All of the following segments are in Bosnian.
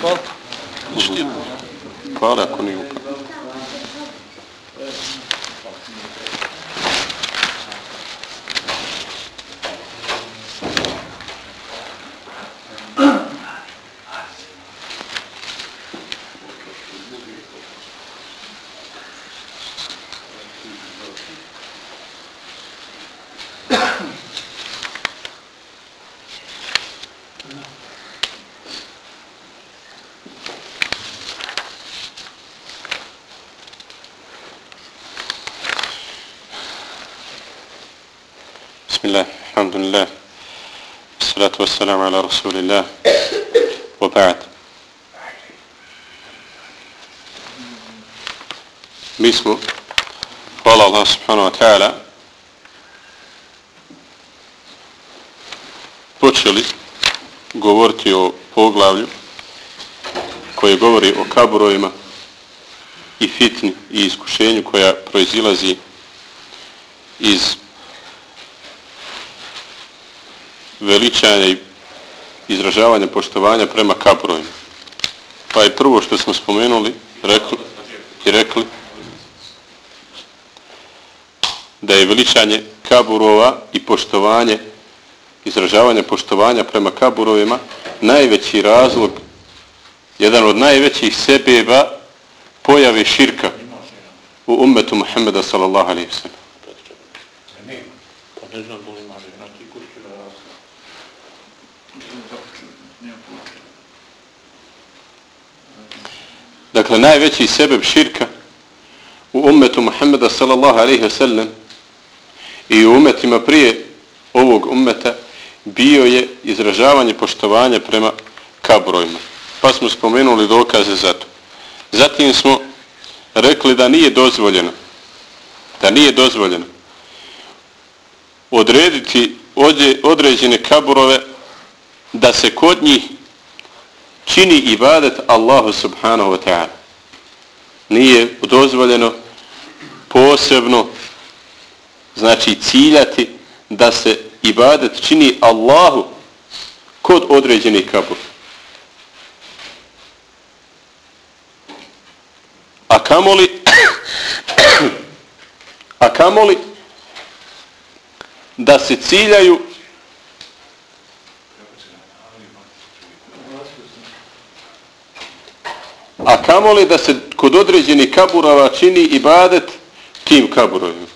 Hvala Hvala ako nije salatu wassalamu ala rasulillah, wa ba'd. Mi smo, hvala Allah subhanahu wa ta'ala, počeli govoriti o poglavlju koje govori o kaburojima i fitni i iskušenju koja proizilazi iz veličanja i izražavanja poštovanja prema kaburovima. Pa je prvo što smo spomenuli rekli, i rekli da je veličanje kaburova i poštovanje izražavanje poštovanja prema kaburovima najveći razlog jedan od najvećih sebeba pojave širka u ummetu Muhammeda sallallahu alaihi wa sallam. Pa ne znam da li ima Dakle, najveći sebeb širka u ummetu Muhammeda sallallahu alaihi wa sallam i u umetima prije ovog ummeta bio je izražavanje poštovanja prema kabrojima. Pa smo spomenuli dokaze za to. Zatim smo rekli da nije dozvoljeno da nije dozvoljeno odrediti određene kaburove da se kod njih čini ibadet Allahu subhanahu wa ta'ala. Nije dozvoljeno posebno znači ciljati da se ibadet čini Allahu kod određenih kabur. A kamoli a kamoli da se ciljaju a kamoli da se kod određenih kaburova čini ibadet tim kaburovima.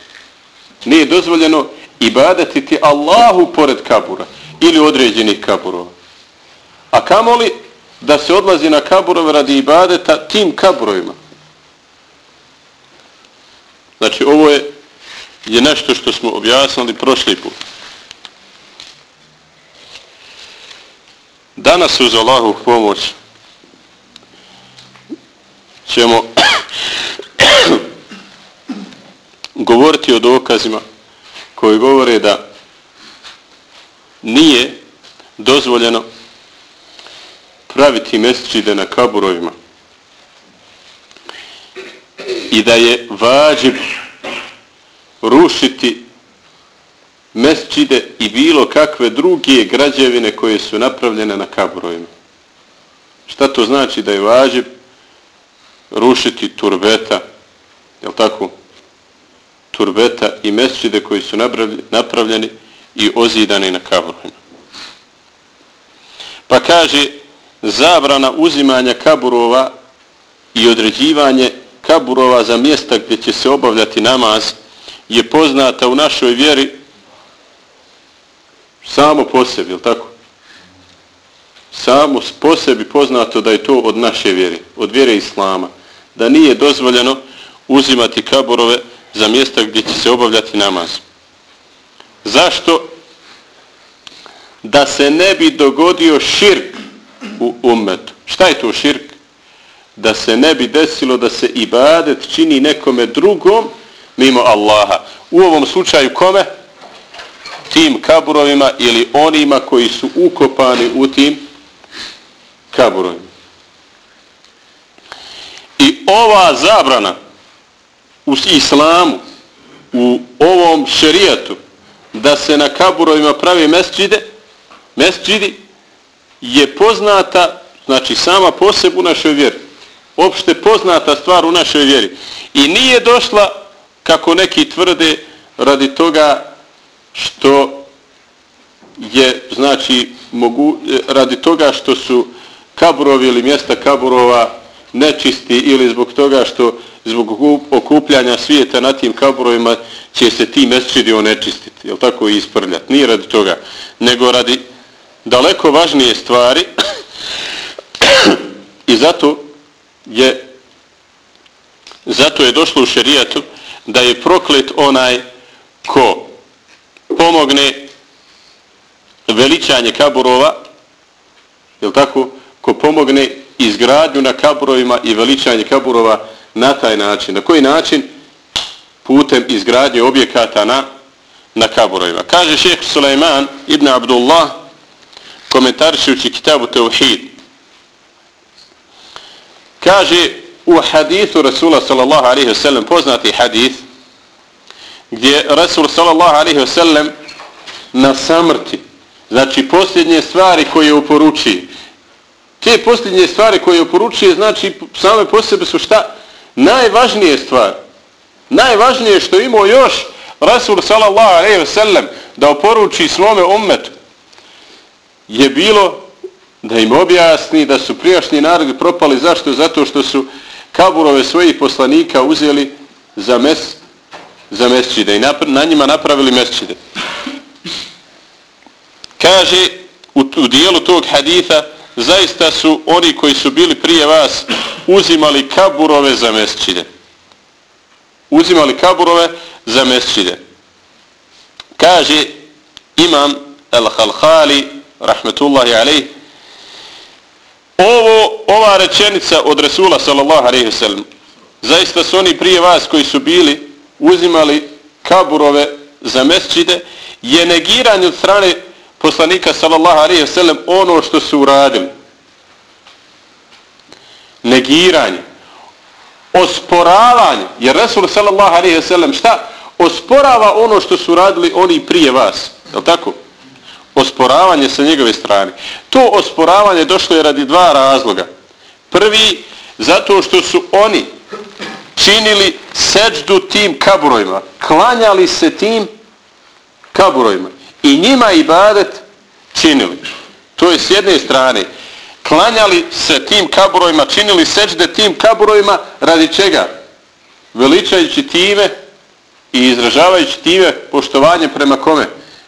Nije dozvoljeno ibadetiti Allahu pored kabura ili određenih kaburova. A kamoli da se odlazi na kaburove radi ibadeta tim kaburovima. Znači ovo je, je nešto što smo objasnili prošli put. Danas uz Allahu pomoć ćemo govoriti o dokazima koji govore da nije dozvoljeno praviti mesečide na kaburovima i da je vađib rušiti mesčide i bilo kakve druge građevine koje su napravljene na kaburovima. Šta to znači da je vađib rušiti turbeta, je tako? Turbeta i mesčide koji su napravljeni i ozidani na kaburima. Pa kaže zabrana uzimanja kaburova i određivanje kaburova za mjesta gdje će se obavljati namaz je poznata u našoj vjeri samo po sebi, je tako? Samo po sebi poznato da je to od naše vjere, od vjere Islama da nije dozvoljeno uzimati kaburove za mjesta gdje će se obavljati namaz. Zašto? Da se ne bi dogodio širk u ummetu. Šta je to širk? Da se ne bi desilo da se ibadet čini nekome drugom mimo Allaha. U ovom slučaju kome? Tim kaburovima ili onima koji su ukopani u tim kaburovima. Ova zabrana u islamu, u ovom šerijatu, da se na kaburovima pravi mesđide, mesđidi, je poznata, znači sama poseb u našoj vjeri. Opšte poznata stvar u našoj vjeri. I nije došla, kako neki tvrde, radi toga što je, znači, mogu, radi toga što su kaburovi ili mjesta kaburova nečisti ili zbog toga što zbog okupljanja svijeta na tim kaburovima će se ti mesčidi onečistiti, jel tako i isprljati. Nije radi toga, nego radi daleko važnije stvari i zato je zato je došlo u šerijatu da je proklet onaj ko pomogne veličanje kaburova jel tako ko pomogne izgradnju na kaburovima i veličanje kaburova na taj način. Na koji način? Putem izgradnje objekata na, na kaburovima. Kaže šeheh Sulejman ibn Abdullah komentarišući kitabu Teuhid. Kaže u hadithu Rasula sallallahu alaihi wa sallam, poznati hadith, gdje Rasul sallallahu alaihi wa sallam na samrti, znači posljednje stvari koje uporuči, te posljednje stvari koje oporučuje, znači same po sebe su šta? Najvažnije stvar. Najvažnije što imao još Rasul sallallahu alaihi ve sellem da oporuči svome ummetu je bilo da im objasni da su prijašnji narodi propali. Zašto? Zato što su kaburove svojih poslanika uzeli za mes za mesčide i na njima napravili mesčide. Kaže u, u dijelu tog haditha zaista su oni koji su bili prije vas uzimali kaburove za mesčide. Uzimali kaburove za mesčide. Kaže imam al-Halhali rahmetullahi alaih ovo, ova rečenica od Resula sallallahu alaihi sallam zaista su oni prije vas koji su bili uzimali kaburove za mesčide je negiranje od strane poslanika sallallahu alaihi sallam ono što su uradili negiranje osporavanje jer Resul sallallahu alaihi sallam šta osporava ono što su radili oni prije vas je tako osporavanje sa njegove strane. To osporavanje došlo je radi dva razloga. Prvi, zato što su oni činili seđdu tim kaburojima. Klanjali se tim kaburojima. I njima ibadet činili. To je s jedne strane. Klanjali se tim kaburojima, činili seđde tim kaburojima radi čega? Veličajući time i izražavajući time poštovanje prema kome?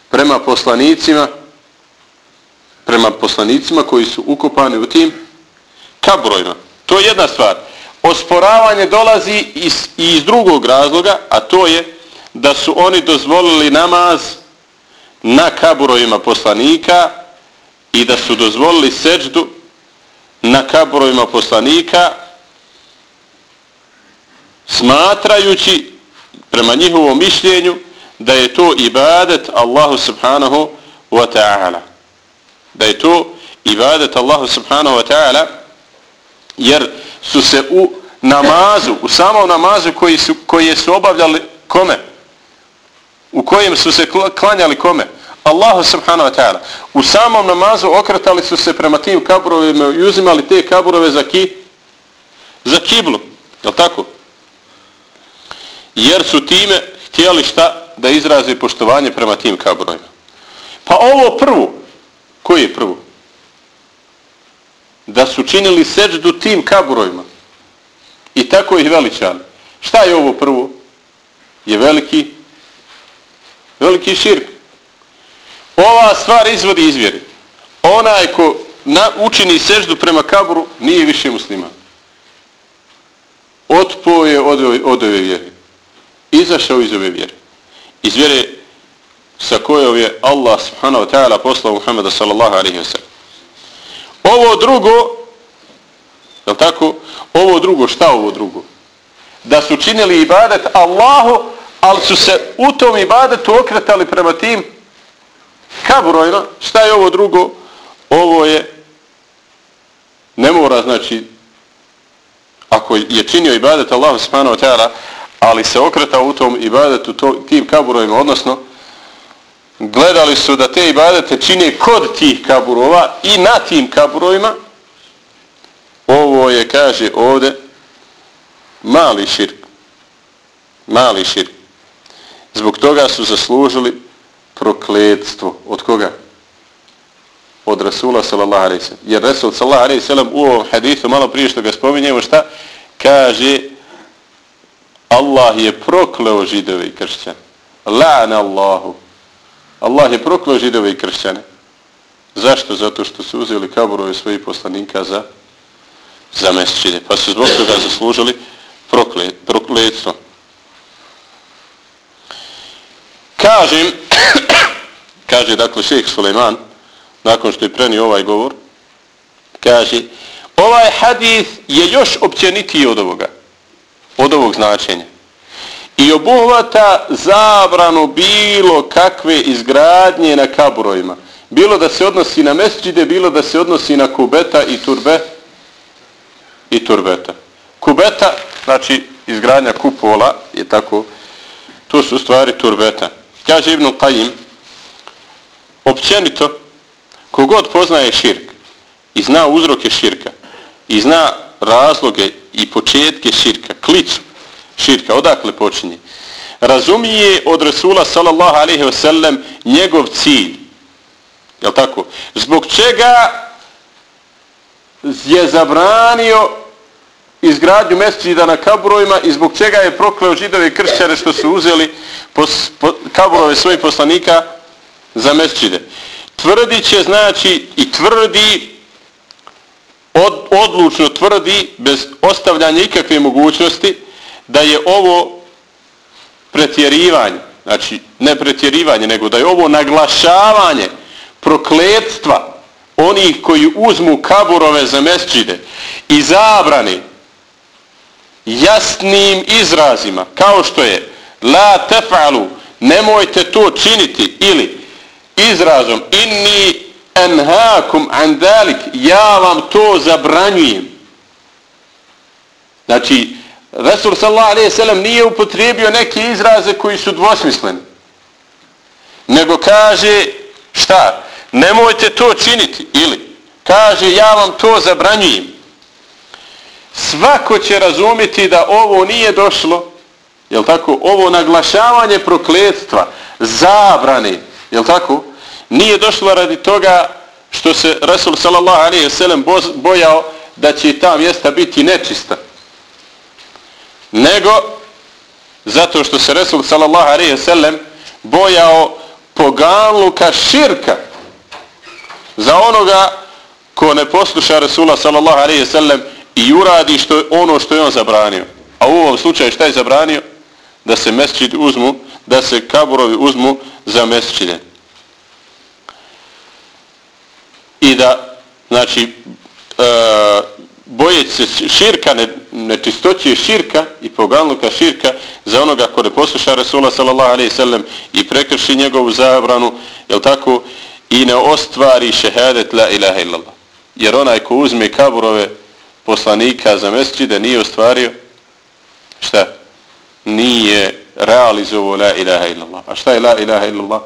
prema poslanicima prema poslanicima koji su ukopani u tim kaburojima. To je jedna stvar. Osporavanje dolazi iz, iz drugog razloga, a to je da su oni dozvolili namaz na kaburojima poslanika i da su dozvolili seđdu na kaburojima poslanika smatrajući prema njihovom mišljenju da je to ibadet Allahu subhanahu wa ta'ala. Da je to ibadet Allahu subhanahu wa ta'ala jer su se u namazu, u samom namazu koji su, koji su obavljali kome? U kojem su se klanjali kome? Allahu subhanahu wa ta'ala. U samom namazu okretali su se prema tim kaburovima i uzimali te kaburove za ki za kiblu. Je tako? Jer su time htjeli šta? da izraze poštovanje prema tim kaburovima. Pa ovo prvo, koji je prvo? Da su činili seđdu tim kaburovima. i tako ih veličali. Šta je ovo prvo? Je veliki veliki širk. Ova stvar izvodi izvjeri. Onaj ko na, učini seždu prema kaburu nije više musliman. Otpo je od, od ove vjere. Izašao iz ove vjere iz vjere sa kojom je Allah subhanahu wa ta'ala poslao Muhammeda sallallahu alaihi wa sallam. Ovo drugo, je tako? Ovo drugo, šta ovo drugo? Da su činili ibadet Allahu, ali su se u tom ibadetu okretali prema tim kaburojno. Šta je ovo drugo? Ovo je ne mora, znači, ako je činio ibadet Allah subhanahu wa ta'ala, ali se okretao u tom ibadetu to, tim kaburovima, odnosno gledali su da te ibadete čine kod tih kaburova i na tim kaburovima, ovo je, kaže ovde, mali širk. Mali širk. Zbog toga su zaslužili prokledstvo. Od koga? Od Rasula sallallahu alaihi sallam. Jer Rasul sallallahu alaihi sallam u ovom hadithu, malo prije što ga spominjemo, šta? Kaže, Allah je prokleo židove i kršćane. La'na Allahu. Allah je prokleo židove i kršćane. Zašto? Zato što su uzeli kaburove svojih poslanika za za mesčine. Pa su zbog toga zaslužili proklet, prokletstvo. Kažem, kaže dakle šeheh Suleiman, nakon što je prenio ovaj govor, kaže, ovaj hadis je još općenitiji od ovoga, od ovog značenja. I obuhvata zabranu bilo kakve izgradnje na kaburojima. Bilo da se odnosi na mesđide, bilo da se odnosi na kubeta i turbe i turbeta. Kubeta, znači izgradnja kupola, je tako, to su stvari turbeta. Kaže Ibn Qajim, općenito, kogod poznaje širk i zna uzroke širka i zna razloge i početke širka, klicu širka, odakle počinje, razumije od Rasula sallallahu alaihi wa sallam njegov cilj. Jel tako? Zbog čega je zabranio izgradnju mesčida na kaburovima i zbog čega je prokleo židove kršćane što su uzeli pos, po, kaburove svojih poslanika za mesčide. Tvrdi će, znači, i tvrdi, od, odlučno tvrdi, bez ostavljanja ikakve mogućnosti, da je ovo pretjerivanje, znači ne pretjerivanje, nego da je ovo naglašavanje prokletstva onih koji uzmu kaburove za mesčide i zabrani jasnim izrazima, kao što je la tef'alu, nemojte to činiti, ili izrazom inni enhakum andalik, ja vam to zabranjujem. Znači, Resul sallallahu alaihi sallam nije upotrijebio neke izraze koji su dvosmisleni. Nego kaže, šta? Nemojte to činiti. Ili, kaže, ja vam to zabranjujem svako će razumjeti da ovo nije došlo, jel tako, ovo naglašavanje prokletstva, zabrane, jel tako, nije došlo radi toga što se Rasul sallallahu alaihi wa sallam bojao da će ta mjesta biti nečista. Nego, zato što se Resul sallallahu alaihi wa sallam bojao poganluka širka za onoga ko ne posluša Resula sallallahu alaihi wa sallam i uradi što ono što je on zabranio. A u ovom slučaju šta je zabranio? Da se mesčid uzmu, da se kaburovi uzmu za mesčide. I da, znači, e, bojeći se širka, ne, nečistoće širka i poganluka širka za onoga ko ne posluša Resula sallallahu alaihi sallam i prekrši njegovu zabranu, jel tako, i ne ostvari šehadet la ilaha illallah. Jer onaj ko uzme kaburove poslanika za mesđide nije ostvario šta? Nije realizovao la ilaha illallah. A šta je la ilaha illallah?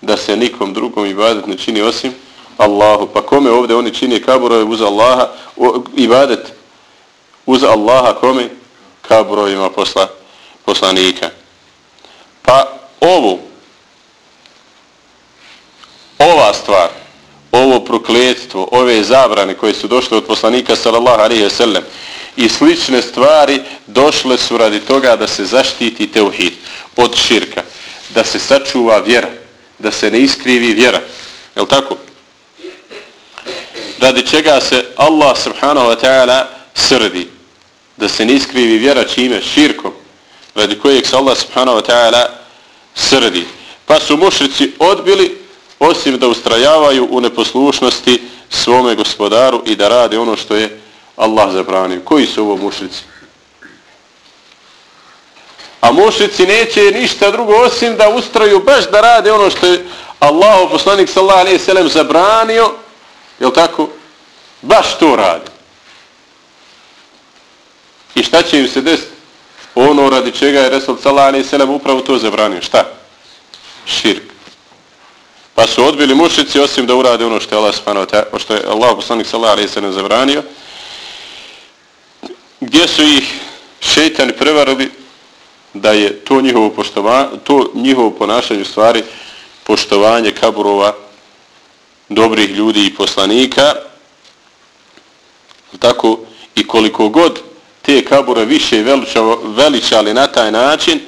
Da se nikom drugom ibadet ne čini osim Allahu. Pa kome ovdje oni čini kaburove uz Allaha? Ibadet uz Allaha kome? Kaburovima posla, poslanika. Pa ovu ova stvar ovo prokletstvo, ove zabrane koje su došle od poslanika sallallahu alaihi ve sellem i slične stvari došle su radi toga da se zaštiti teuhid od širka, da se sačuva vjera, da se ne iskrivi vjera. Je tako? Radi čega se Allah subhanahu wa ta'ala srdi da se ne iskrivi vjera čime? Širkom. Radi kojeg se Allah subhanahu wa ta'ala srdi. Pa su mušrici odbili osim da ustrajavaju u neposlušnosti svome gospodaru i da rade ono što je Allah zabranio. Koji su ovo mušrici? A mušrici neće ništa drugo osim da ustraju baš da rade ono što je Allah, poslanik sallallahu alaihi sallam, zabranio. Jel tako? Baš to radi. I šta će im se desiti? Ono radi čega je Resul sallallahu alaihi sallam upravo to zabranio. Šta? Širk Pa su odbili mušici osim da urade ono što je Allah subhanahu wa što je Allah poslanik sallallahu alejhi ve sellem zabranio. Gdje su ih šejtani prevarili da je to njihovo poštovanje, to njihovo ponašanje u stvari poštovanje kaburova dobrih ljudi i poslanika. Tako i koliko god te kabure više veličali na taj način,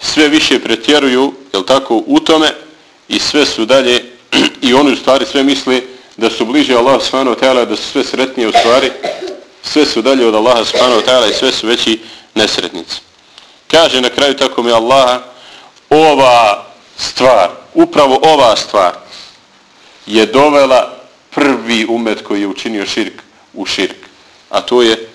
sve više pretjeruju, jel tako, u tome i sve su dalje i oni u stvari sve misle da su bliže Allah subhanahu wa ta'ala, da su sve sretnije u stvari, sve su dalje od Allaha subhanahu wa ta'ala i sve su veći nesretnici. Kaže na kraju tako mi Allaha, ova stvar, upravo ova stvar je dovela prvi umet koji je učinio širk u širk. A to je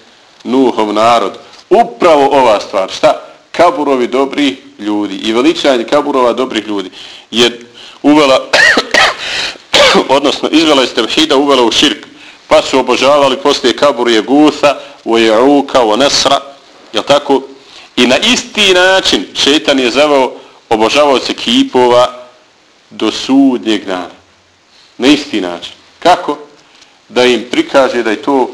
Nuhov narod. Upravo ova stvar. Šta? Kaburovi dobri ljudi i veličanje kaburova dobrih ljudi je uvela odnosno izvela iz tevhida uvela u širk pa su obožavali poslije kabur je gusa, u jeuka, u Nesra je tako? i na isti način šetan je zavao obožavao se kipova do sudnjeg dana na isti način kako? da im prikaže da je to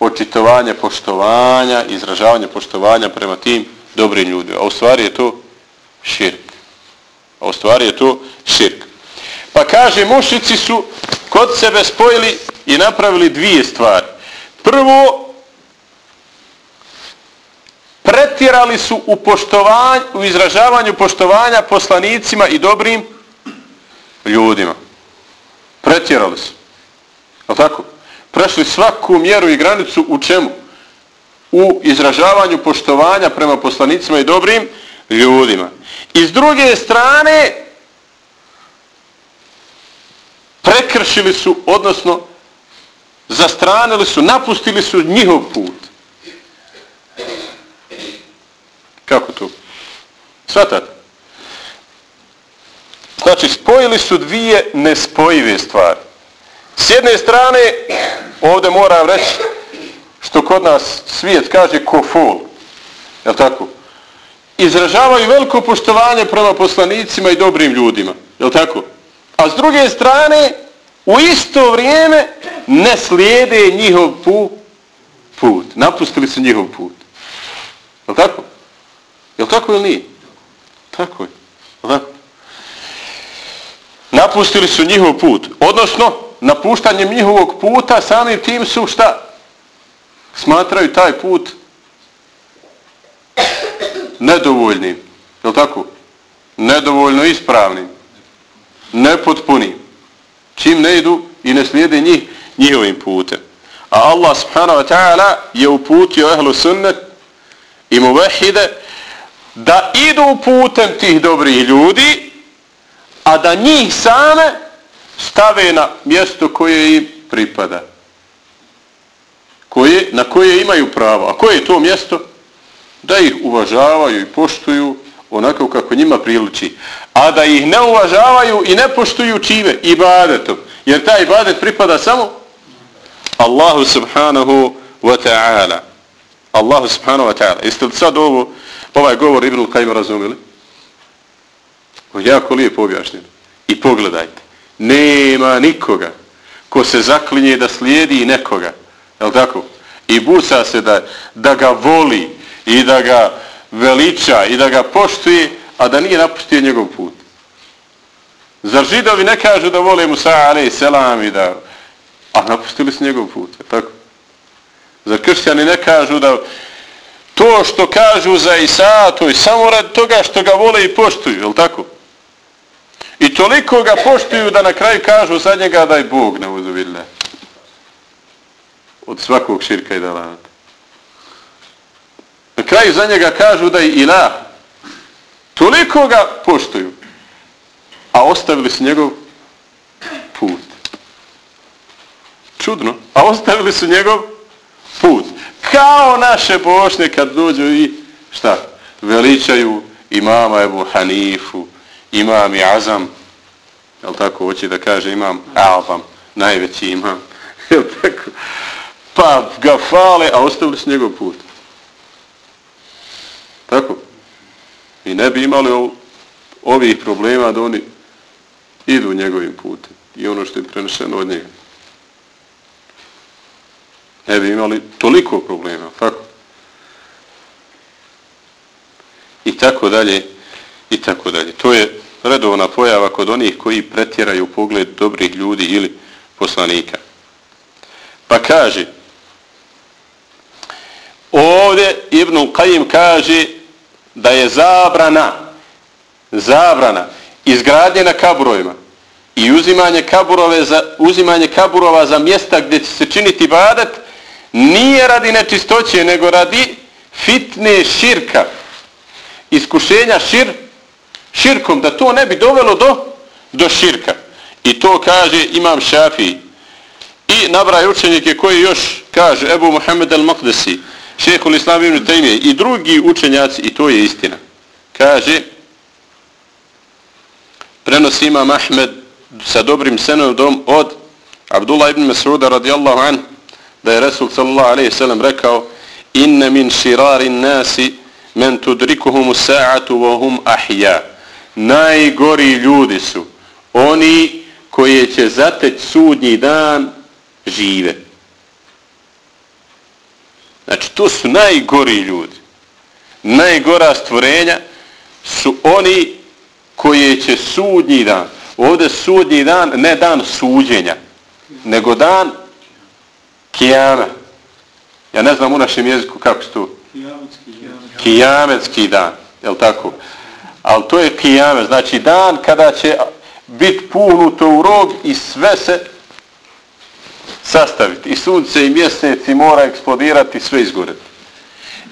očitovanje poštovanja izražavanje poštovanja prema tim dobrim ljudima a u stvari je to širk A u stvari je to širk. Pa kaže, mušici su kod sebe spojili i napravili dvije stvari. Prvo, pretirali su u, poštovanju, u izražavanju poštovanja poslanicima i dobrim ljudima. Pretjerali su. Je tako? Prešli svaku mjeru i granicu u čemu? U izražavanju poštovanja prema poslanicima i dobrim ljudima. I s druge strane, prekršili su, odnosno, zastranili su, napustili su njihov put. Kako to? Svatate? Znači, spojili su dvije nespojive stvari. S jedne strane, ovdje moram reći, što kod nas svijet kaže kofol. Je li tako? Izražavaju veliko poštovanje prema poslanicima i dobrim ljudima. Je tako? A s druge strane, u isto vrijeme ne slijede njihov put. Napustili su njihov put. Je tako? Je tako ili nije? Tako je. Je tako? Napustili su njihov put. Odnosno, napuštanjem njihovog puta samim tim su šta? Smatraju taj put nedovoljnim, je li tako? Nedovoljno ispravnim, nepotpunim. Čim ne idu i ne slijede njih, njihovim putem. A Allah subhanahu wa ta'ala je uputio ehlu sunnet i muvehide da idu putem tih dobrih ljudi, a da njih same stave na mjesto koje im pripada. Koje, na koje imaju pravo. A koje je to mjesto? Da ih uvažavaju i poštuju onako kako njima priliči. A da ih ne uvažavaju i ne poštuju čime? Ibadetom. Jer taj ibadet pripada samo Allahu subhanahu wa ta'ala. Allahu subhanahu wa ta'ala. Jeste li sad ovo, ovaj govor Ibn Kajma razumili? On jako lijepo objašnjeno. I pogledajte. Nema nikoga ko se zaklinje da slijedi nekoga. Je tako? I busa se da, da ga voli, i da ga veliča i da ga poštuje, a da nije napustio njegov put. Zar židovi ne kažu da vole Musa alaih selam i da... A napustili su njegov put, tako? Zar kršćani ne kažu da to što kažu za Isa, to je samo rad toga što ga vole i poštuju, je tako? I toliko ga poštuju da na kraju kažu za njega da je Bog ne uzovilne. Od svakog širka i dalata. Na kraju za njega kažu da je ilah. Toliko ga poštuju. A ostavili su njegov put. Čudno. A ostavili su njegov put. Kao naše bošnje kad dođu i šta? Veličaju imama Ebu Hanifu, imam i Azam. Jel tako hoće da kaže imam Alvam, najveći imam. Jel tako? Pa ga fale, a ostavili su njegov put. Tako? I ne bi imali ovih problema da oni idu njegovim putem i ono što je prenešeno od njega. Ne bi imali toliko problema, tako? I tako dalje, i tako dalje. To je redovna pojava kod onih koji pretjeraju pogled dobrih ljudi ili poslanika. Pa kaže, ovdje Ibn Qajim kaže da je zabrana, zabrana izgradnje na kaburovima i uzimanje, kaburove za, uzimanje kaburova za mjesta gdje će se činiti badat, nije radi nečistoće, nego radi fitne širka, iskušenja šir, širkom, da to ne bi dovelo do, do širka. I to kaže Imam Šafiji. I nabraj učenike koji još kaže Ebu Muhammed al-Maqdisi, šehhul Islam ibn Taymiye i drugi učenjaci, i to je istina. Kaže, prenosi Imam Ahmed sa dobrim senodom od Abdullah ibn Mas'uda radijallahu an, da je Resul sallallahu alaihi sallam rekao, inne min širarin nasi men tudrikuhum sa'atu wa hum ahya. Najgori ljudi su oni koji će zateć sudnji dan žive. Znači, to su najgori ljudi. Najgora stvorenja su oni koji će sudnji dan. Ovdje sudnji dan, ne dan suđenja, nego dan kijama. Ja ne znam u našem jeziku kako se to... Kijametski dan, je li tako? Ali to je kijamet, znači dan kada će biti punuto u rog i sve se sastaviti. I sunce i mjesec i mora eksplodirati sve izgoreti.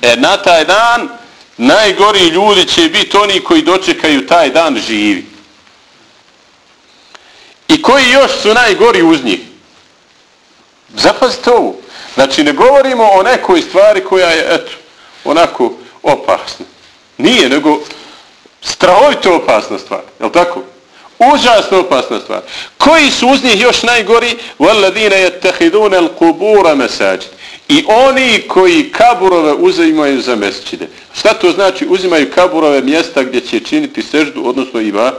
E na taj dan najgori ljudi će biti oni koji dočekaju taj dan živi. I koji još su najgori uz njih. Zapazite ovo. Znači ne govorimo o nekoj stvari koja je eto, onako opasna. Nije, nego strahovito opasna stvar. Je li tako? Užasno opasna stvar. Koji su uz njih još najgori? وَالَّذِينَ يَتَّحِدُونَ الْقُبُورَ مَسَاجِ I oni koji kaburove uzimaju za mesčide. Šta to znači? Uzimaju kaburove mjesta gdje će činiti seždu, odnosno i va,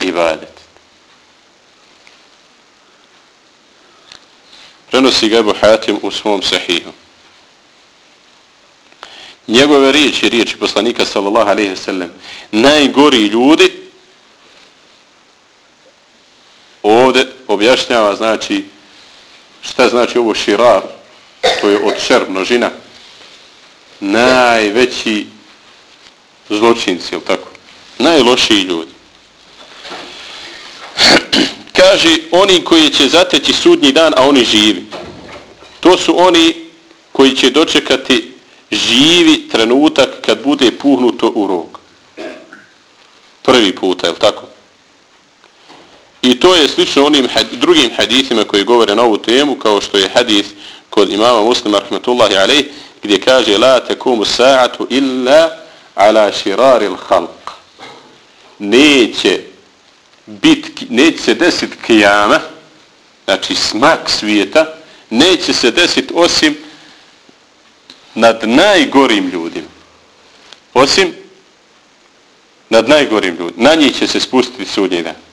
i vadet. Prenosi ga Ebu Hatim u svom sahihu. Njegove riječi, riječi poslanika sallallahu alaihi sallam, najgori ljudi ovdje objašnjava znači šta znači ovo širar to je od šer množina. Najveći zločinci jel tako? Najlošiji ljudi. Kaže oni koji će zateći sudnji dan a oni živi. To su oni koji će dočekati živi trenutak kad bude puhnuto u rog. Prvi puta, je tako? I to je slično onim had, drugim hadisima koji govore na ovu temu, kao što je hadis kod imama muslima, rahmetullahi alaih, gdje kaže La tekumu sa'atu illa ala širari l'halq. Neće bit, neće se desit kijama, znači smak svijeta, neće se desit osim nad najgorim ljudima. Osim nad najgorim ljudima. Na njih će se spustiti sudnji dan.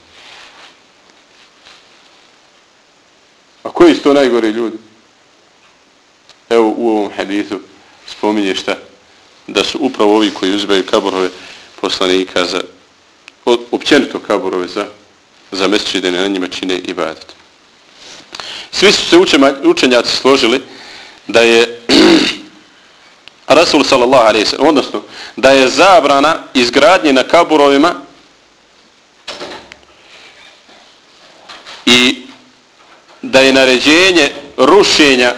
A koji su to najgori ljudi? Evo u ovom hadithu spominje šta? Da su upravo ovi koji uzbaju kaborove poslanika za općenito kaborove za, za mesečidene na njima čine i badet. Svi su se učenjaci složili da je Rasul sallallahu alaihi sallam, odnosno da je zabrana izgradnje na kaburovima i da je naređenje rušenja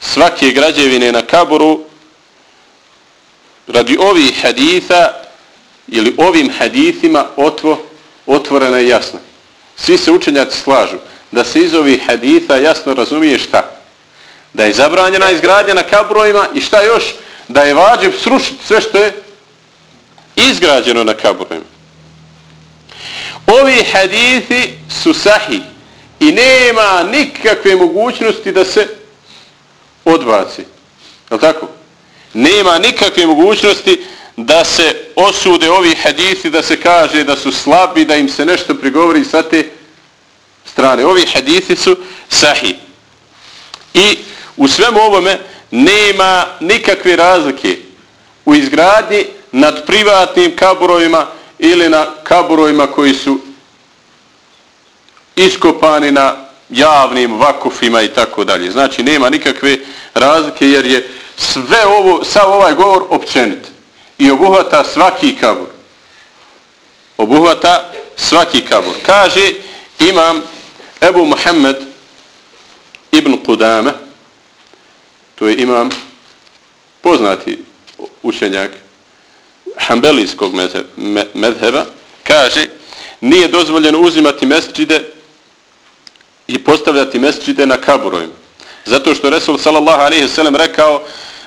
svake građevine na kaburu radi ovih haditha ili ovim hadithima otvo, otvorena i jasna. Svi se učenjaci slažu da se iz ovih haditha jasno razumije šta? Da je zabranjena izgradnja na kaburovima i šta još? Da je vađeb srušiti sve što je izgrađeno na kaburovima. Ovi hadithi su sahih i nema nikakve mogućnosti da se odbaci. Je tako? Nema nikakve mogućnosti da se osude ovi hadisi, da se kaže da su slabi, da im se nešto prigovori sa te strane. Ovi hadisi su sahih. I u svemu ovome nema nikakve razlike u izgradnji nad privatnim kaburovima ili na kaburovima koji su iskopani na javnim vakufima i tako dalje. Znači nema nikakve razlike jer je sve ovo, sav ovaj govor općenit i obuhvata svaki kabur. Obuhvata svaki kabur. Kaže imam Ebu Muhammed ibn Qudame, to je imam poznati učenjak hambelijskog medheba, kaže nije dozvoljeno uzimati mesčide i postavljati mesčide na kaburovima. Zato što Resul sallallahu alaihi sallam rekao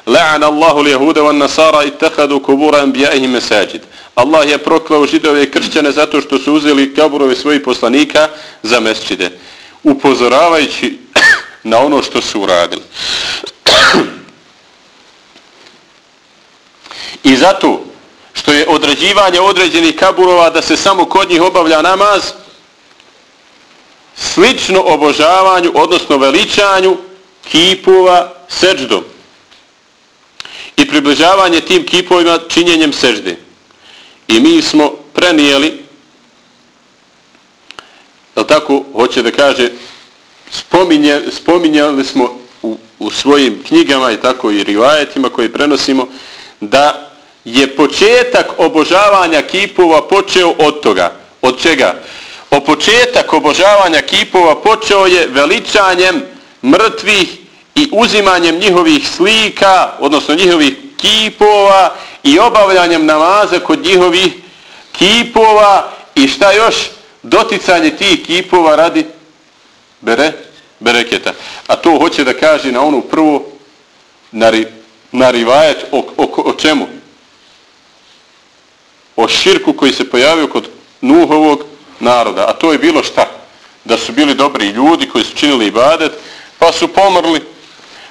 La'an Allahu ljehude van nasara i tehadu kubura anbijaihi mesajid. Allah je proklao židove i kršćane zato što su uzeli kaburove svojih poslanika za mesčide. Upozoravajući na ono što su uradili. I zato što je određivanje određenih kaburova da se samo kod njih obavlja namaz slično obožavanju, odnosno veličanju kipova seđdom i približavanje tim kipovima činjenjem sežde. I mi smo prenijeli, je tako, hoće da kaže, spominje, spominjali smo u, u svojim knjigama i tako i rivajetima koji prenosimo, da je početak obožavanja kipova počeo od toga. Od čega? O početak obožavanja kipova počeo je veličanjem mrtvih i uzimanjem njihovih slika, odnosno njihovih kipova i obavljanjem namaza kod njihovih kipova i šta još doticanje tih kipova radi bere, bereketa. A to hoće da kaže na onu prvu nari, narivajet o, o, o čemu? O širku koji se pojavio kod Nuhovog naroda. A to je bilo šta? Da su bili dobri ljudi koji su činili ibadet, pa su pomrli.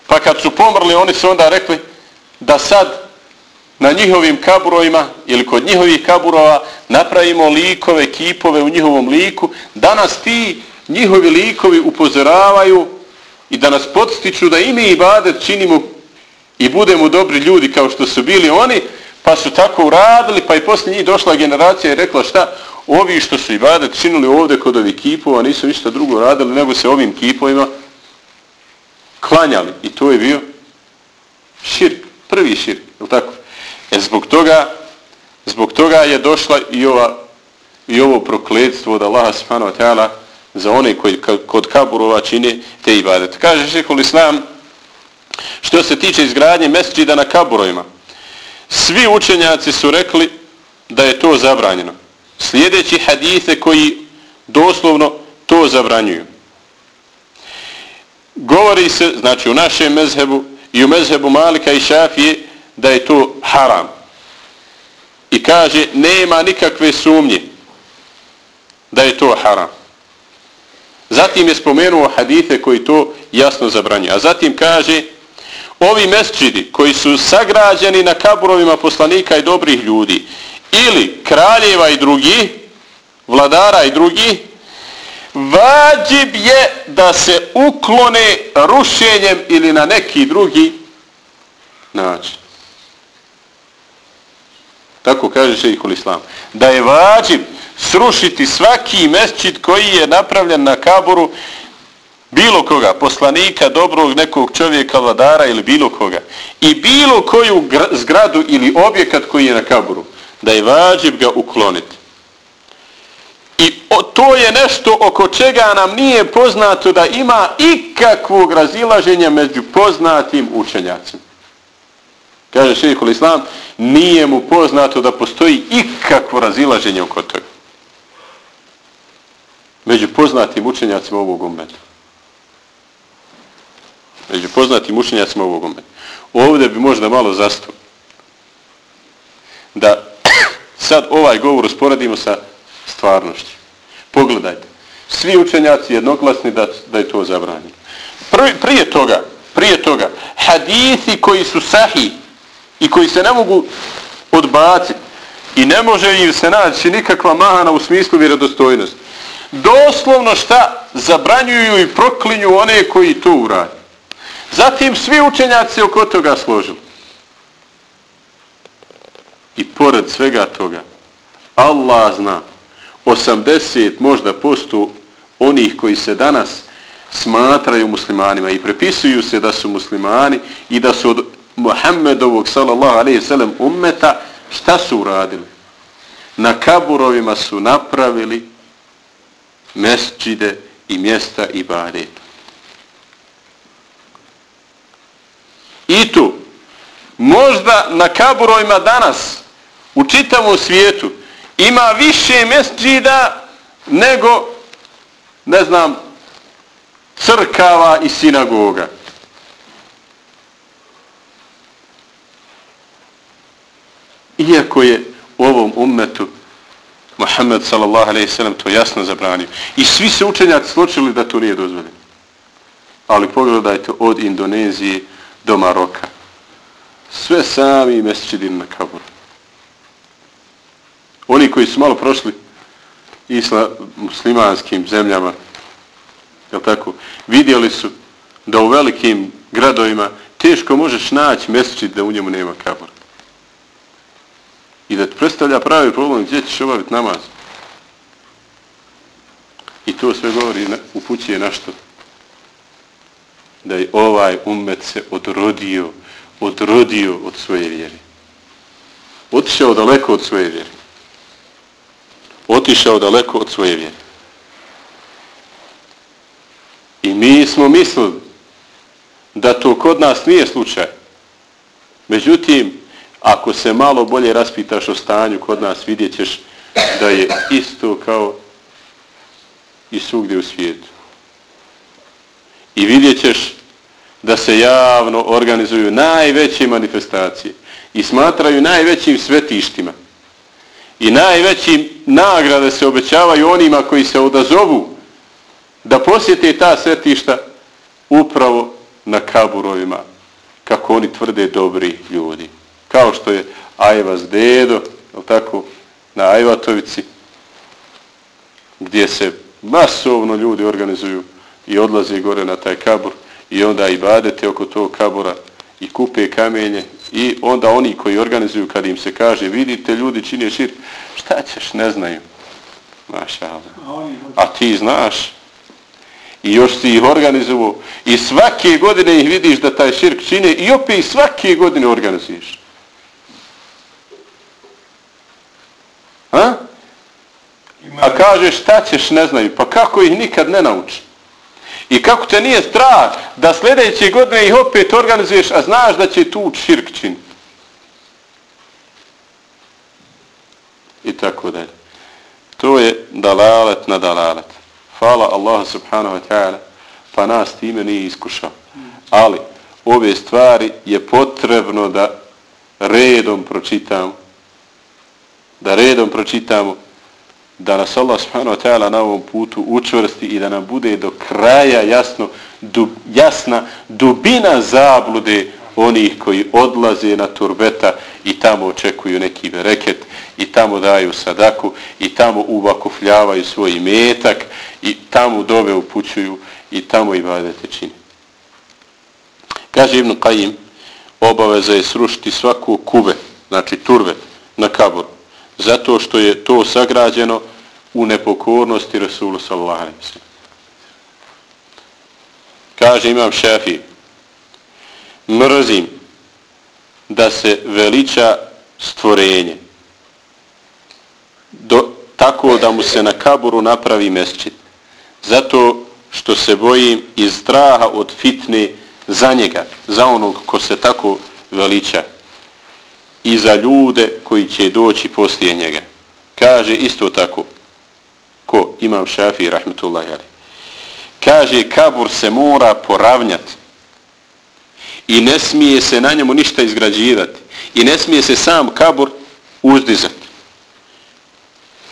Pa kad su pomrli, oni su onda rekli da sad na njihovim kaburovima ili kod njihovih kaburova napravimo likove, kipove u njihovom liku. Danas ti njihovi likovi upozoravaju i da nas podstiču da i mi ibadet činimo i budemo dobri ljudi kao što su bili oni, pa su tako uradili, pa i poslije njih došla generacija i rekla šta, ovi što su ibadet činili ovdje kod ovih kipova nisu ništa drugo radili nego se ovim kipovima klanjali. I to je bio širk, prvi širk, je tako? E zbog toga, zbog toga je došla i ova i ovo prokledstvo od Allaha subhanahu wa ta'ala za one koji kod kaburova čine te ibadet. Kaže šehol Islam, što se tiče izgradnje mesđida na kaburovima, svi učenjaci su rekli da je to zabranjeno. Sljedeći hadise koji doslovno to zabranjuju. Govori se, znači u našem mezhebu i u mezhebu Malika i Šafije, da je to haram. I kaže, nema nikakve sumnje da je to haram. Zatim je spomenuo hadite koji to jasno zabranjuje. A zatim kaže, ovi mesčidi koji su sagrađeni na kaburovima poslanika i dobrih ljudi, ili kraljeva i drugi, vladara i drugi, vađib je da se uklone rušenjem ili na neki drugi način. Tako kaže šeikul islam. Da je vađib srušiti svaki mesčit koji je napravljen na kaburu bilo koga, poslanika, dobrog nekog čovjeka, vladara ili bilo koga. I bilo koju zgradu ili objekat koji je na kaburu. Da je vađib ga ukloniti. I to je nešto oko čega nam nije poznato da ima ikakvog razilaženja među poznatim učenjacima. Kaže šehekul islam, nije mu poznato da postoji ikakvo razilaženje oko toga. Među poznatim učenjacima ovog umeta. Među poznatim učenjacima ovog umeta. Ovdje bi možda malo zastup. Da sad ovaj govor usporedimo sa stvarnošću. Pogledajte. Svi učenjaci jednoglasni da, da je to zabranjeno. Prvi, prije toga, prije toga, hadisi koji su sahi i koji se ne mogu odbaciti. I ne može im se naći nikakva mahana u smislu vjerodostojnosti. Doslovno šta zabranjuju i proklinju one koji to uradi. Zatim svi učenjaci oko toga složili. I pored svega toga, Allah zna, 80 možda posto onih koji se danas smatraju muslimanima i prepisuju se da su muslimani i da su od Muhammedovog sallallahu alaihi sallam ummeta, šta su uradili? Na kaburovima su napravili mesčide i mjesta ibadeta. I tu, možda na kaburovima danas, u čitavom svijetu, ima više mesđida nego, ne znam, crkava i sinagoga. Iako je u ovom ummetu Muhammed sallallahu alaihi sallam to jasno zabranio. I svi se učenjaci sločili da to nije dozvoljeno. Ali pogledajte od Indonezije do Maroka. Sve sami mesečidin na kaboru. Oni koji su malo prošli isla muslimanskim zemljama, jel tako, vidjeli su da u velikim gradovima teško možeš naći mjesečit da u njemu nema kabura. i da ti predstavlja pravi problem gdje ćeš obaviti namaz. I to sve govori u pući je našto. Da je ovaj umet se odrodio, odrodio od svoje vjere. Otišao daleko od svoje vjere. Otišao daleko od svoje vjere. I mi smo mislili da to kod nas nije slučaj. Međutim, ako se malo bolje raspitaš o stanju kod nas, vidjet ćeš da je isto kao i svugdje u svijetu. I vidjet ćeš da se javno organizuju najveće manifestacije i smatraju najvećim svetištima. I najveći nagrade se obećavaju onima koji se odazovu da posjete ta svetišta upravo na kaburovima, kako oni tvrde dobri ljudi. Kao što je Ajvas dedo, je tako, na Ajvatovici, gdje se masovno ljudi organizuju i odlaze gore na taj kabur i onda i badete oko tog kabura i kupe kamenje i onda oni koji organizuju kad im se kaže vidite ljudi čine širk, šta ćeš, ne znaju. Maša A ti znaš i još si ih organizuo i svake godine ih vidiš da taj širk čine i opet svake godine organizuješ. Ha? A kaže šta ćeš ne znaju. Pa kako ih nikad ne nauči? I kako te nije strah da sljedeće godine ih opet organizuješ, a znaš da će tu širk činiti. I tako dalje. To je dalalet na dalalet. Hvala Allah subhanahu wa ta'ala pa nas time nije iskušao. Ali ove stvari je potrebno da redom pročitamo da redom pročitamo da nas Allah subhanahu wa ta'ala na ovom putu učvrsti i da nam bude do kraja jasno, du, jasna dubina zablude onih koji odlaze na turbeta i tamo očekuju neki bereket i tamo daju sadaku i tamo uvakufljavaju svoj metak i tamo dove upućuju i tamo i badete čini. Kaže Ibn Qajim, obaveza je srušiti svaku kube, znači turbe, na kaboru zato što je to sagrađeno u nepokornosti Rasulu sallallahu alaihi wa Kaže imam šafi, mrzim da se veliča stvorenje. Do, tako da mu se na kaburu napravi mesčit. Zato što se bojim iz straha od fitne za njega, za onog ko se tako veliča i za ljude koji će doći poslije njega. Kaže isto tako, ko imam šafi, rahmetullahi ali. Kaže, kabur se mora poravnjati i ne smije se na njemu ništa izgrađivati i ne smije se sam kabur uzdizati.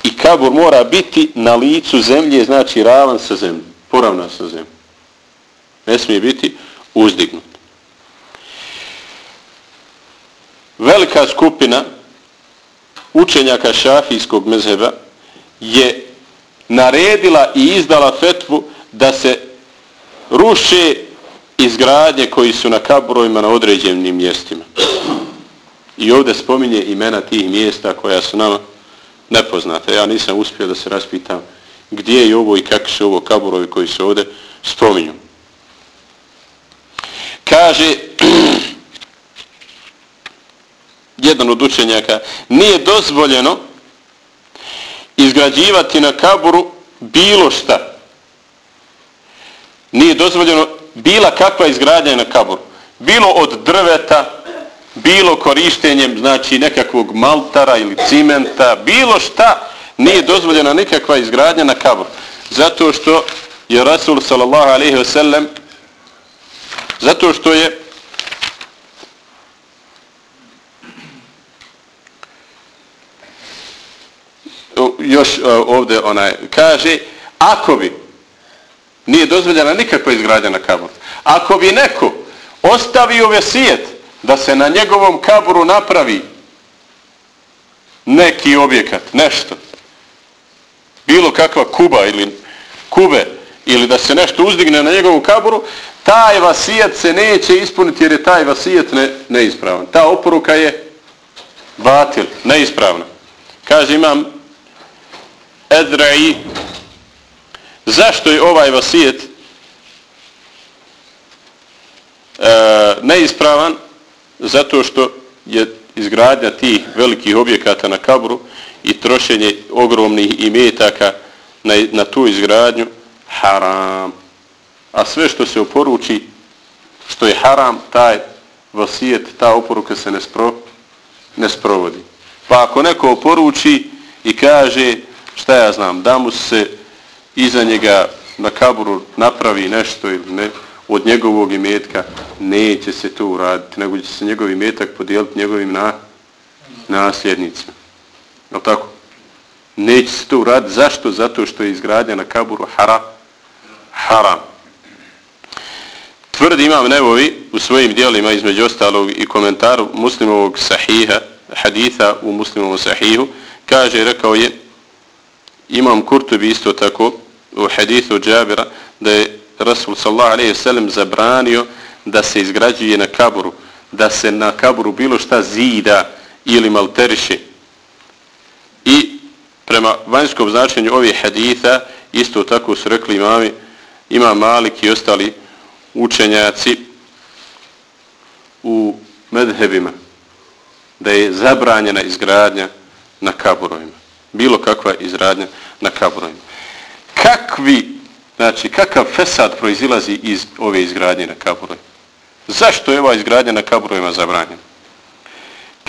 I kabur mora biti na licu zemlje, znači ravan sa zemljom, poravna sa zemljom. Ne smije biti uzdignut. Velika skupina učenjaka šafijskog mezheba je naredila i izdala fetvu da se ruše izgradnje koji su na kabrojima na određenim mjestima. I ovdje spominje imena tih mjesta koja su nama nepoznata. Ja nisam uspio da se raspitam gdje je ovo i kakvi su ovo kaburovi koji se ovdje spominju. Kaže jedan od učenjaka nije dozvoljeno izgrađivati na kaburu bilo šta. Nije dozvoljeno bila kakva izgradnja na kaburu. Bilo od drveta, bilo korištenjem znači nekakvog maltara ili cimenta, bilo šta nije dozvoljena nikakva izgradnja na kaburu. Zato što je Rasul sallallahu alaihi sellem zato što je još e, ovdje onaj kaže ako bi nije dozvoljena nikakva izgradnja na kaburu ako bi neko ostavio vesijet da se na njegovom kaburu napravi neki objekat, nešto bilo kakva kuba ili kube ili da se nešto uzdigne na njegovu kaburu taj vasijet se neće ispuniti jer je taj vasijet ne, neispravan. Ta oporuka je batil, neispravna. Kaže imam Edrai zašto je ovaj vasijet e, neispravan? Zato što je izgradnja tih velikih objekata na kabru i trošenje ogromnih imetaka na, na tu izgradnju haram. A sve što se oporuči što je haram taj vasijet ta oporuka se ne, spro, ne sprovodi. Pa ako neko oporuči i kaže šta ja znam, da mu se iza njega na kaburu napravi nešto ili ne, od njegovog imetka, neće se to uraditi, nego će se njegov imetak podijeliti njegovim na, nasljednicima. Je tako? Neće se to uraditi. Zašto? Zato što je izgradnja na kaburu hara, haram. Tvrdi imam nevovi u svojim dijelima između ostalog i komentaru muslimovog sahiha, haditha u muslimovom sahihu, kaže, rekao je, imam Kurtubi isto tako u hadithu Džabira da je Rasul sallallahu alejhi ve sellem zabranio da se izgrađuje na kaburu da se na kaburu bilo šta zida ili malteriše. I prema vanjskom značenju ovih haditha isto tako su rekli imami ima Malik i ostali učenjaci u medhebima da je zabranjena izgradnja na kaburovima bilo kakva izradnja na kaburovima. Kakvi, znači, kakav fesad proizilazi iz ove izgradnje na kaburovima? Zašto je ova izgradnja na kaburovima zabranjena?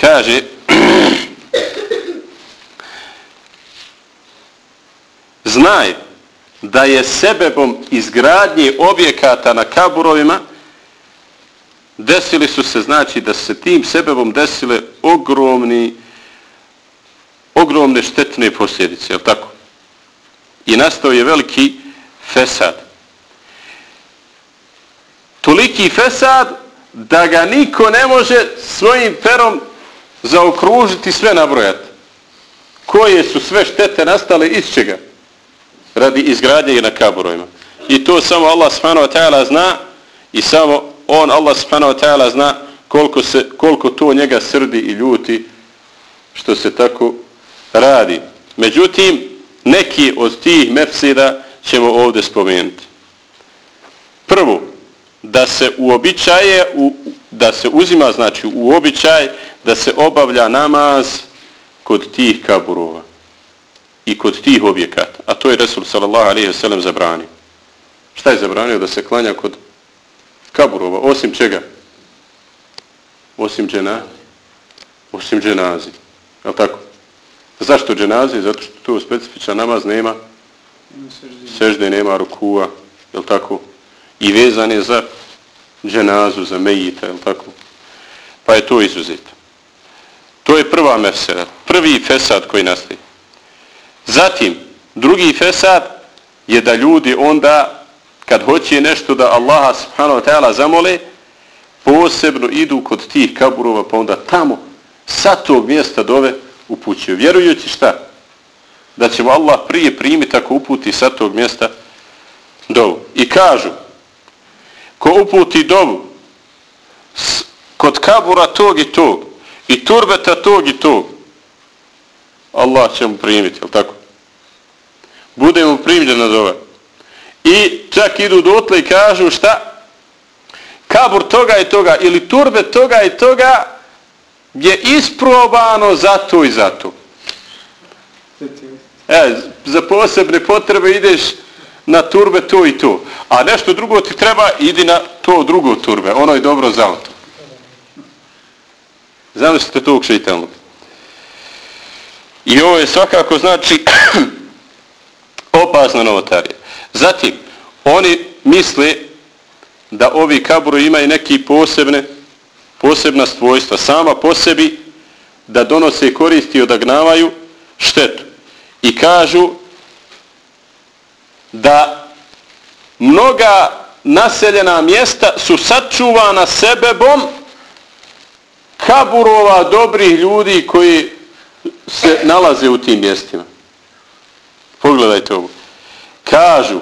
Kaže, znaj da je sebebom izgradnje objekata na kaburovima desili su se, znači, da se tim sebebom desile ogromni ogromne štetne posljedice, je tako? I nastao je veliki fesad. Toliki fesad da ga niko ne može svojim perom zaokružiti sve nabrojati. Koje su sve štete nastale iz čega? Radi izgradnje na kaburojima. I to samo Allah subhanahu wa ta'ala zna i samo on, Allah subhanahu wa ta'ala zna koliko, se, koliko to njega srdi i ljuti što se tako radi. Međutim, neki od tih mefsida ćemo ovdje spomenuti. Prvo, da se uobičaje, u, da se uzima, znači u običaj, da se obavlja namaz kod tih kaburova i kod tih objekata. A to je Resul sallallahu alaihi wasallam zabranio. Šta je zabranio? Da se klanja kod kaburova. Osim čega? Osim džena? Osim dženazi. Je tako? Zašto dženaze? Zato što to specifičan namaz nema sežde, nema rukua, je tako? I vezan je za dženazu, za mejita, je tako? Pa je to izuzeto. To je prva mefsera, prvi fesad koji nastaje. Zatim, drugi fesad je da ljudi onda, kad hoće nešto da Allaha subhanahu wa ta'ala zamole, posebno idu kod tih kaburova, pa onda tamo, sa tog mjesta dove, upućuju. Vjerujući šta? Da ćemo Allah prije primiti ako uputi sa tog mjesta dovu. I kažu, ko uputi dovu kod kabura tog i tog i turbeta tog i tog, Allah će mu primiti, jel tako? Bude mu primljena dova. I čak idu dotle i kažu šta? Kabur toga i toga ili turbe toga i toga je isprobano za to i za to. E, za posebne potrebe ideš na turbe to i to. A nešto drugo ti treba, idi na to drugo turbe. Ono je dobro za to. Zamislite tog šeitalnog. I ovo je svakako znači opasna novotarija. Zatim, oni misle da ovi kaburu imaju neki posebne posebna svojstva sama po sebi da donose koristi i odagnavaju štetu. I kažu da mnoga naseljena mjesta su sačuvana sebebom kaburova dobrih ljudi koji se nalaze u tim mjestima. Pogledajte ovo. Kažu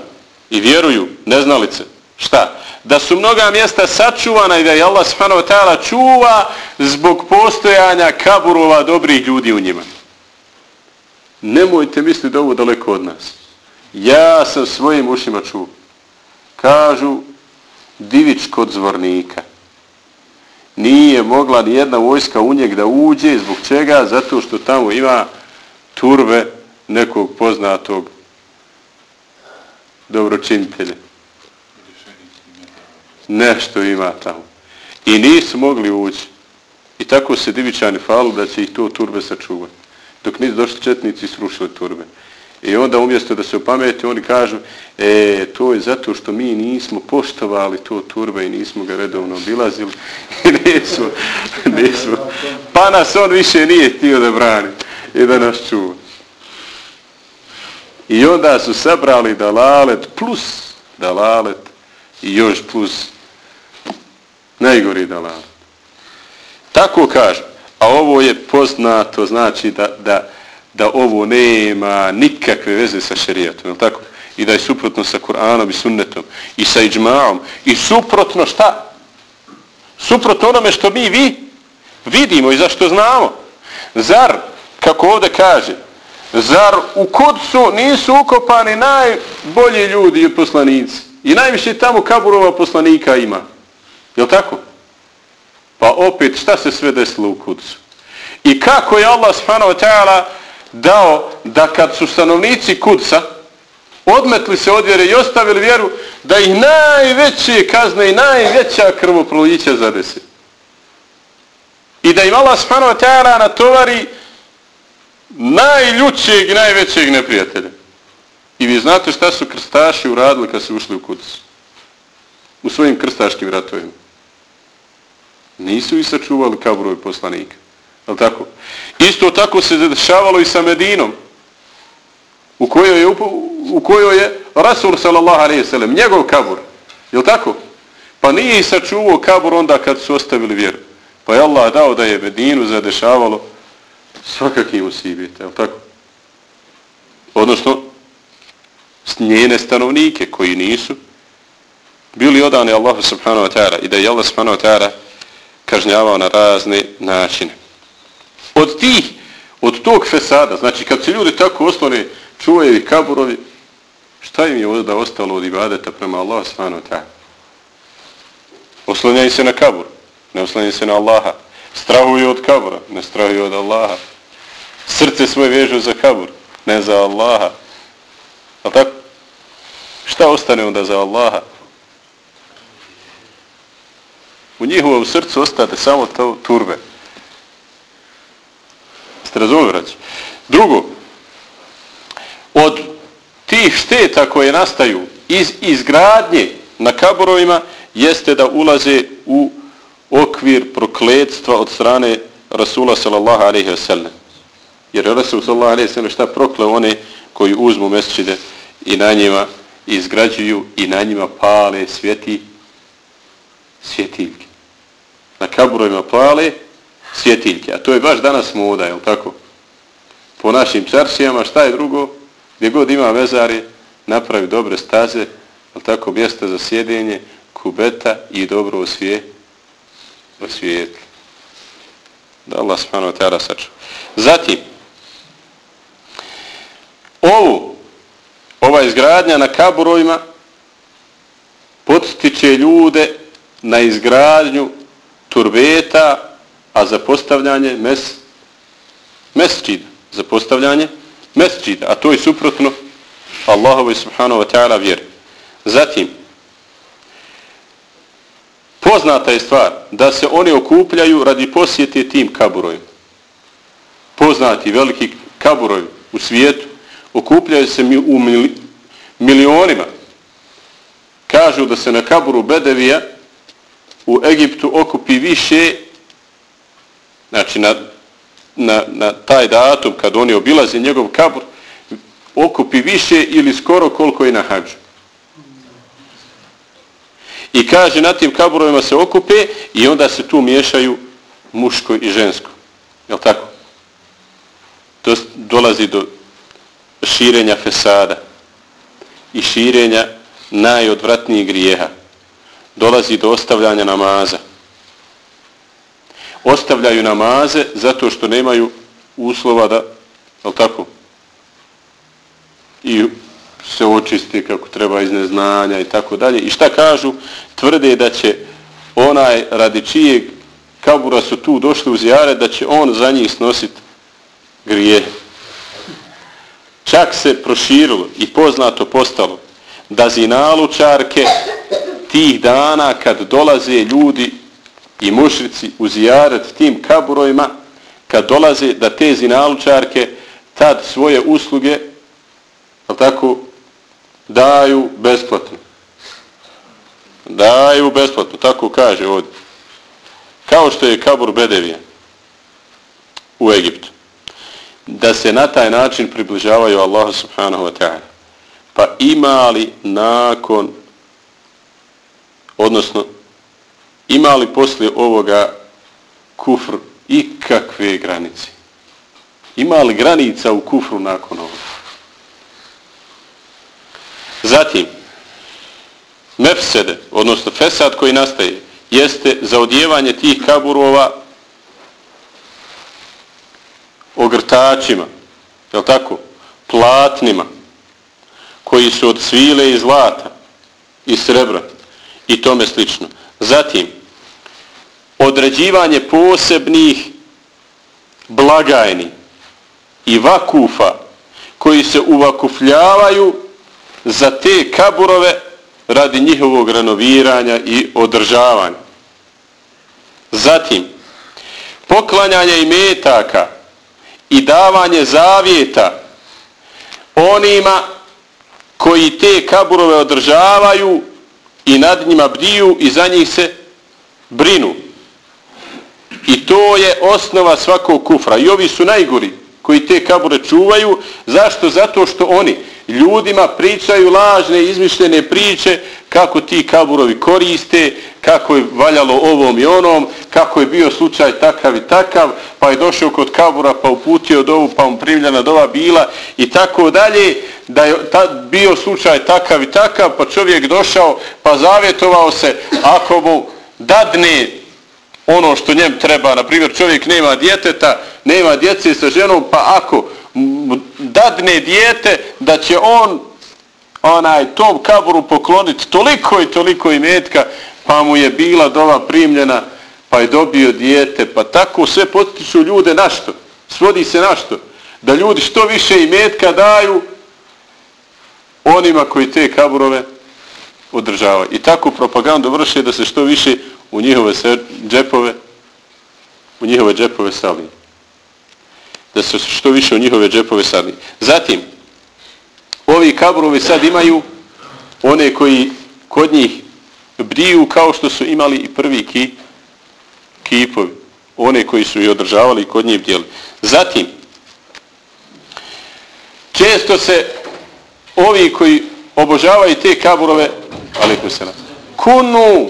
i vjeruju neznalice. Šta? Da su mnoga mjesta sačuvana i da je Allah subhanahu wa ta'ala čuva zbog postojanja kaburova dobrih ljudi u njima. Nemojte misliti da ovo daleko od nas. Ja sam svojim ušima čuo. Kažu divič kod zvornika. Nije mogla ni jedna vojska u njeg da uđe. Zbog čega? Zato što tamo ima turbe nekog poznatog dobročinitelja. Nešto ima tamo. I nisu mogli ući. I tako se divičani falu da će ih to turbe sačuvati. Dok nisu došli četnici i srušili turbe. I onda umjesto da se opamete, oni kažu, e, to je zato što mi nismo poštovali to turbe i nismo ga redovno obilazili. I nismo, nismo. Pa nas on više nije htio da brani i da nas čuva. I onda su sabrali dalalet plus dalalet i još plus najgori dalalet. Tako kaže. A ovo je poznato, znači da, da, da ovo nema nikakve veze sa šerijatom, je tako? I da je suprotno sa Kur'anom i sunnetom i sa iđmaom. I suprotno šta? Suprotno onome što mi vi vidimo i zašto znamo. Zar, kako ovdje kaže, Zar u Kudsu nisu ukopani najbolji ljudi i poslanici? I najviše tamo kaburova poslanika ima. Jel tako? Pa opet, šta se sve desilo u Kucu? I kako je Allah subhanahu wa ta'ala dao da kad su stanovnici Kudsa odmetli se od vjere i ostavili vjeru, da ih najveće kazne i najveća krvoprolića zadesi. I da im Allah subhanahu wa ta'ala natovari najljućeg i najvećeg neprijatelja. I vi znate šta su krstaši uradili kad su ušli u kucu? U svojim krstaškim ratovima. Nisu i sačuvali kabrovi poslanika. Je tako? Isto tako se dešavalo i sa Medinom. U kojoj je, u kojoj je Rasul sallallahu alaihi sallam, njegov kabur. Je tako? Pa nije i sačuvao kabur onda kad su ostavili vjeru. Pa je Allah dao da je Medinu zadešavalo svakakvi musibite, je tako? Odnosno, s njene stanovnike koji nisu bili odani Allahu subhanahu wa ta'ala i da je Allah subhanahu wa ta'ala kažnjavao na razne načine. Od tih, od tog fesada, znači kad se ljudi tako oslone čuvaju kaburovi, šta im je onda ostalo od ibadeta prema Allahu svanu ta? ta'ala? Oslonjaju se na kabur, ne oslonjaju se na Allaha. Strahuju od kabura, ne strahuju od Allaha srce svoje vežu za kabur, ne za Allaha. Ali tako? Šta ostane onda za Allaha? U njihovom srcu ostate samo to turbe. Ste razumili, braći? Drugo, od tih šteta koje nastaju iz izgradnje na kaborovima jeste da ulaze u okvir prokledstva od strane Rasula sallallahu alaihi wa sallam. Jer Rasul sallallahu alejhi ve sellem šta prokleo one koji uzmu mesdžide i na njima izgrađuju i na njima pale sveti svjetiljke. Na kaburovima pale svjetiljke. A to je baš danas moda, jel tako? po našim čaršijama, šta je drugo? Gdje god ima vezari, napravi dobre staze, jel tako mjesta za sjedenje, kubeta i dobro osvije, osvijetli. Da Allah subhanahu wa ta'ala saču. Zatim, ovu, ova izgradnja na kaburovima potiče ljude na izgradnju turbeta, a za postavljanje mes, mesčida. Za postavljanje mesčida. A to je suprotno Allahovoj subhanahu wa ta'ala vjeri. Zatim, poznata je stvar da se oni okupljaju radi posjete tim kaburojima. Poznati veliki kaburovi u svijetu okupljaju se u milionima. Kažu da se na kaburu Bedevija u Egiptu okupi više znači na, na, na taj datum kad oni obilaze njegov kabur okupi više ili skoro koliko je na hađu. I kaže na tim kaburovima se okupe i onda se tu miješaju muško i žensko. Jel tako? To dolazi do širenja fesada i širenja najodvratnijih grijeha. Dolazi do ostavljanja namaza. Ostavljaju namaze zato što nemaju uslova da, je tako? I se očisti kako treba iz neznanja i tako dalje. I šta kažu? Tvrde da će onaj radi čijeg kabura su tu došli u zjare, da će on za njih snositi grije. Čak se proširilo i poznato postalo da zinalučarke tih dana kad dolaze ljudi i mušrici u zijaret tim kaburojima, kad dolaze da te zinalučarke tad svoje usluge tako, daju besplatno. Daju besplatno, tako kaže ovdje. Kao što je kabur Bedevija u Egiptu. Da se na taj način približavaju Allahu subhanahu wa ta'ala. Pa ima li nakon, odnosno, ima li poslije ovoga kufr kakve granice? Ima li granica u kufru nakon ovoga? Zatim, mefsede, odnosno fesad koji nastaje, jeste za odjevanje tih kaburova ogrtačima, je tako? Platnima, koji su od svile i zlata i srebra i tome slično. Zatim, određivanje posebnih blagajni i vakufa koji se uvakufljavaju za te kaburove radi njihovog renoviranja i održavanja. Zatim, poklanjanje imetaka i davanje zavjeta onima koji te kaburove održavaju i nad njima bdiju i za njih se brinu. I to je osnova svakog kufra. I ovi su najgori koji te kabure čuvaju. Zašto? Zato što oni ljudima pričaju lažne, izmišljene priče kako ti kaburovi koriste, kako je valjalo ovom i onom, kako je bio slučaj takav i takav, pa je došao kod kabura pa uputio dovu, pa mu primljena dova bila i tako dalje, da je ta, bio slučaj takav i takav, pa čovjek došao, pa zavjetovao se, ako mu dadne ono što njem treba, na primjer čovjek nema djeteta, nema djece sa ženom, pa ako dadne dijete da će on onaj tom kaburu pokloniti toliko i toliko imetka pa mu je bila dova primljena pa je dobio dijete pa tako sve potiču ljude na što svodi se na što da ljudi što više imetka daju onima koji te kaburove održavaju i tako propagandu vrše da se što više u njihove džepove u njihove džepove stavljaju. da se što više u njihove džepove stavljaju. Zatim, ovi kabrovi sad imaju one koji kod njih bdiju kao što su imali i prvi ki, kipovi. One koji su i održavali i kod njih bdjeli. Zatim, često se ovi koji obožavaju te kaburove, ali se kunu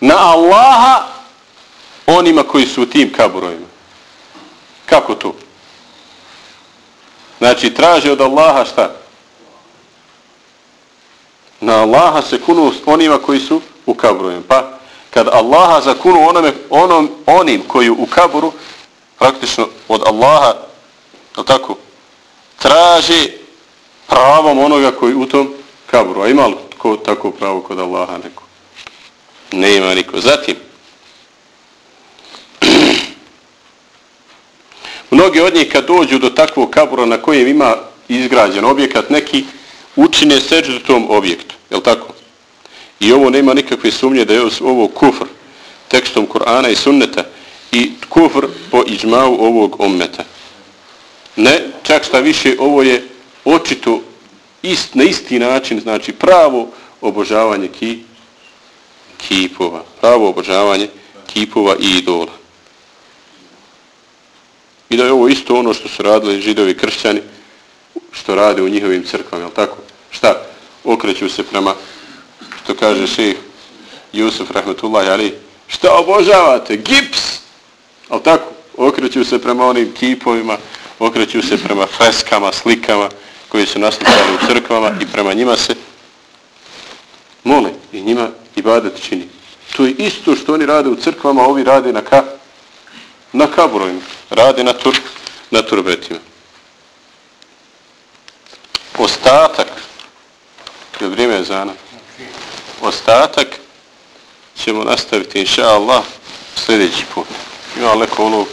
na Allaha onima koji su u tim kaburovima. Kako to? Znači, traže od Allaha šta? Na Allaha se kunu onima koji su u kaburu. Pa, kad Allaha zakunu onome, onom, onim koji u kaburu, praktično od Allaha, je tako, traži pravom onoga koji u tom kaburu. A ima li ko tako pravo kod Allaha neko? Ne ima niko. Zatim, mnogi od njih kad dođu do takvog kabura na kojem ima izgrađen objekat, neki učine seđu tom objektu. Je tako? I ovo nema nikakve sumnje da je ovo kufr tekstom Kur'ana i sunneta i kufr po iđmavu ovog ommeta. Ne, čak šta više, ovo je očito ist, na isti način, znači pravo obožavanje ki, kipova. Pravo obožavanje kipova i idola. I da je ovo isto ono što su radili židovi kršćani, što rade u njihovim crkvama, jel tako? Šta? Okreću se prema, što kaže ših Jusuf Rahmetullah Ali, šta obožavate? Gips! Jel tako? Okreću se prema onim kipovima, okreću se prema freskama, slikama koji su naslikali u crkvama i prema njima se mole i njima ibadet čini. To je isto što oni rade u crkvama, ovi rade na ka na kaburovima, rade na tur na turbetima. Ostatak je vrijeme zana. Ostatak ćemo nastaviti inša Allah sljedeći put. Ima neko ono